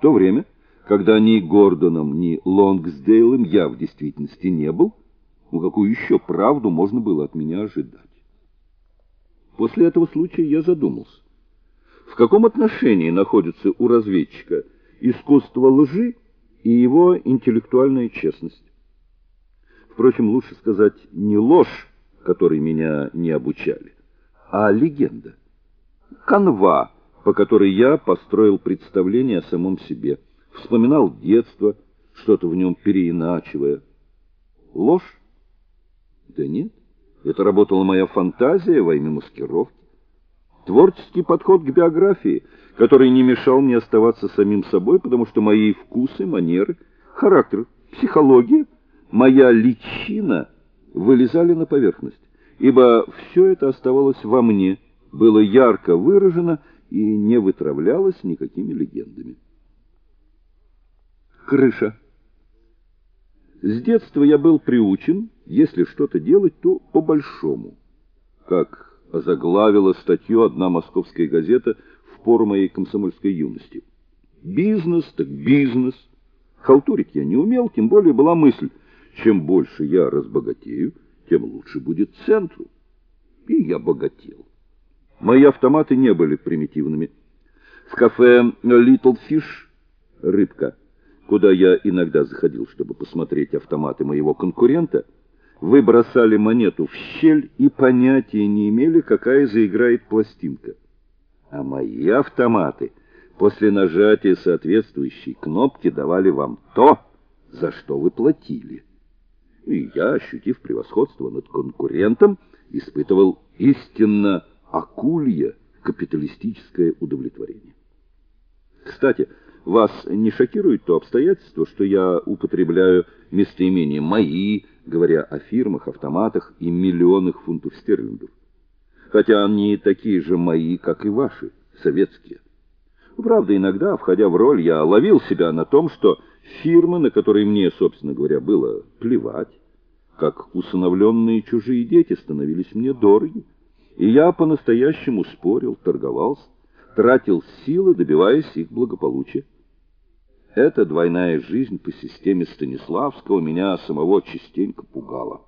В то время, когда ни Гордоном, ни Лонгсдейлом я в действительности не был, ну какую еще правду можно было от меня ожидать? После этого случая я задумался. В каком отношении находится у разведчика искусство лжи и его интеллектуальная честность? Впрочем, лучше сказать не ложь, которой меня не обучали, а легенда. Канва, по которой я построил представление о самом себе, вспоминал детство, что-то в нем переиначивая. Ложь? Да нет, это работала моя фантазия во имя маскировки. Творческий подход к биографии, который не мешал мне оставаться самим собой, потому что мои вкусы, манеры, характер, психология, моя личина вылезали на поверхность, ибо все это оставалось во мне, было ярко выражено и не вытравлялось никакими легендами. Крыша. С детства я был приучен, если что-то делать, то по-большому. Как озаглавила статью одна московская газета в пору моей комсомольской юности. Бизнес так бизнес. Халтурить я не умел, тем более была мысль, чем больше я разбогатею, тем лучше будет центру. И я богател. Мои автоматы не были примитивными. В кафе Little Fish рыбка, куда я иногда заходил, чтобы посмотреть автоматы моего конкурента, вы бросали монету в щель и понятия не имели, какая заиграет пластинка. А мои автоматы после нажатия соответствующей кнопки давали вам то, за что вы платили. И я, ощутив превосходство над конкурентом, испытывал истинно акулье капиталистическое удовлетворение. Кстати, вас не шокирует то обстоятельство, что я употребляю местоимение «мои», говоря о фирмах, автоматах и миллионах фунтов стерлингов? Хотя они такие же мои, как и ваши, советские. Правда, иногда, входя в роль, я ловил себя на том, что фирмы, на которые мне, собственно говоря, было плевать, как усыновленные чужие дети становились мне дороги, и я по-настоящему спорил, торговался, тратил силы, добиваясь их благополучия. Эта двойная жизнь по системе Станиславского меня самого частенько пугала.